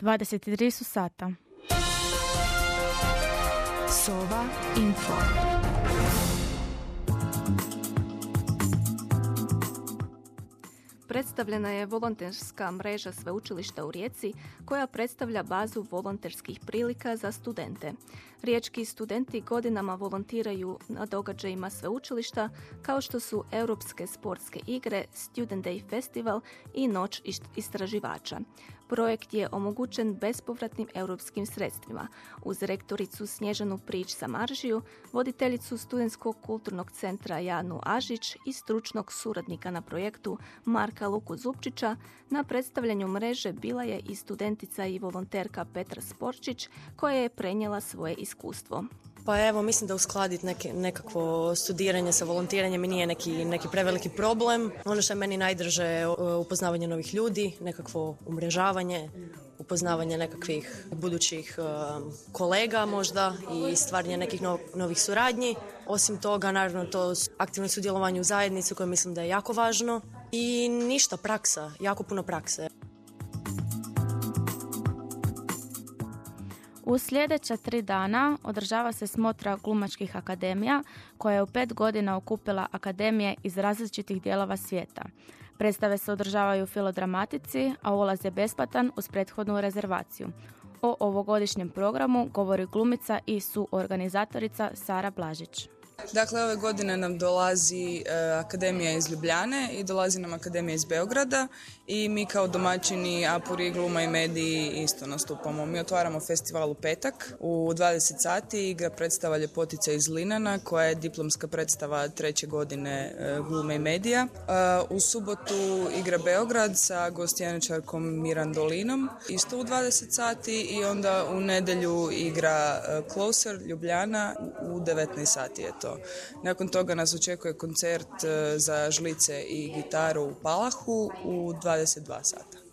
23 su sata. Sova Info. Predstavljena je volonterska mreža sveučilišta u Rijeci koja predstavlja bazu volonterskih prilika za studente. Riječki studenti godinama volontiraju na događajima sveučilišta kao što su Europske sportske igre, Student Day Festival i Noć istraživača. Projekt je omogućen bespovratnim europskim sredstvima. Uz rektoricu Snježanu Prič Samaržiju, voditeljicu Studentskog kulturnog centra Janu Ažić i stručnog suradnika na projektu Marka Luku Zupčića, na predstavljanju mreže bila je i studentica i volonterka Petra Sporčić koja je prenijela svoje iskustvo. Pa evo, mislim da uskladiti nekakvo studiranje sa volontiranjem mi nije neki, neki preveliki problem. Ono što je meni najdrže je upoznavanje novih ljudi, nekakvo umrežavanje, upoznavanje nekakvih budućih e, kolega možda i stvaranje nekih novih suradnji. Osim toga, naravno, to aktivno sudjelovanje u zajednici koje mislim da je jako važno. I ništa, praksa, jako puno prakse. U sljedeća tri dana održava se smotra glumačkih akademija koja je u pet godina okupila akademije iz različitih dijelova svijeta. Predstave se održavaju u filodramatici, a ulaz je besplatan uz prethodnu rezervaciju. O ovogodišnjem programu govori glumica i suorganizatorica Sara Blažić. Dakle, ove godine nam dolazi e, Akademija iz Ljubljane i dolazi nam Akademija iz Beograda i mi kao domaćini Apuri, Gluma i Mediji isto nastupamo. Mi otvaramo festival u petak u 20 sati igra predstava Ljepotica iz Linana koja je diplomska predstava treće godine e, Glume i Medija. E, u subotu igra Beograd sa gostjeničarkom Mirandolinom isto u 20 sati i onda u nedjelju igra Closer Ljubljana u 19 sati je to. Nakon toga nas očekuje koncert e, za žlice i gitaru u Palahu u 22 sata.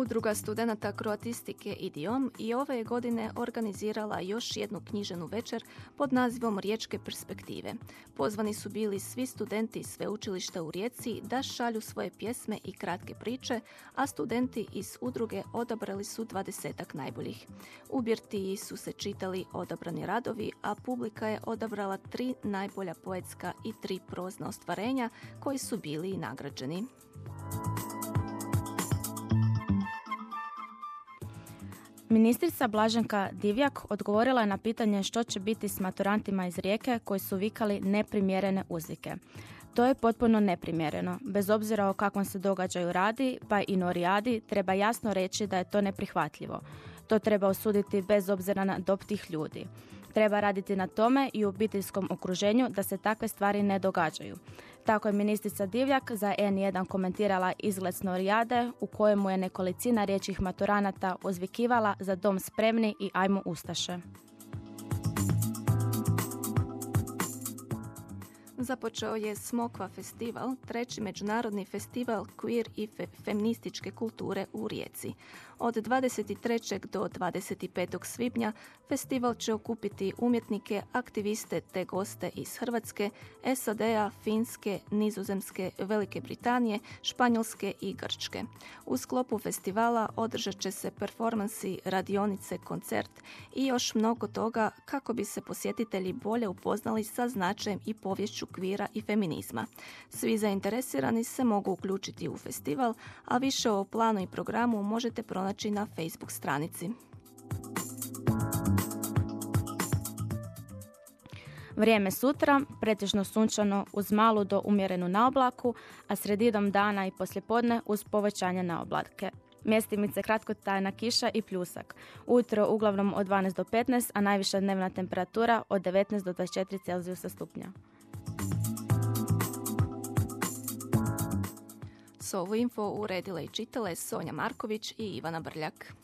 Udruga studenata kroatistike Idiom i ove godine organizirala još jednu knjiženu večer pod nazivom Riječke perspektive. Pozvani su bili svi studenti sveučilišta u Rijeci da šalju svoje pjesme i kratke priče, a studenti iz udruge odabrali su dvadesetak najboljih. U Birtiji su se čitali odabrani radovi, a publika je odabrala tri najbolja poetska i tri prozna ostvarenja koji su bili i nagrađeni. Ministrica Blaženka Divjak odgovorila je na pitanje što će biti s maturantima iz Rijeke koji su vikali neprimjerene uzvike. To je potpuno neprimjereno. Bez obzira o kakvom se događaju radi, pa i norijadi, treba jasno reći da je to neprihvatljivo. To treba osuditi bez obzira na dob tih ljudi. Treba raditi na tome i u obiteljskom okruženju da se takve stvari ne događaju. Tako je ministrica Divjak za N1 komentirala izgled Snorijade u kojemu je nekolicina riječih maturanata ozvikivala za dom spremni i ajmo ustaše. Započeo je Smokva festival, treći međunarodni festival queer i feminističke kulture u Rijeci. Od 23. do 25. svibnja festival će okupiti umjetnike, aktiviste te goste iz Hrvatske, SAD-a, Finske, Nizozemske, Velike Britanije, Španjolske i Grčke. U sklopu festivala održat će se performansi, radionice, koncert i još mnogo toga kako bi se posjetitelji bolje upoznali sa značajem i povješću kvira i feminizma. Svi zainteresirani se mogu uključiti u festival, a više o planu i programu možete pronaći na Facebook stranici. Vrijeme sutra, pretežno sunčano uz malu do umjerenu naoblaku, a sredinom dana i poslijepodne uz povećanje naoblake. Mjestimice kratko tajna kiša i pljusak. Ujutro uglavnom od 12 do 15, a najviša dnevna temperatura od 19 do 24 Celzijusa stupnja. S ovu info uredile i čitale Sonja Marković i Ivana Brljak.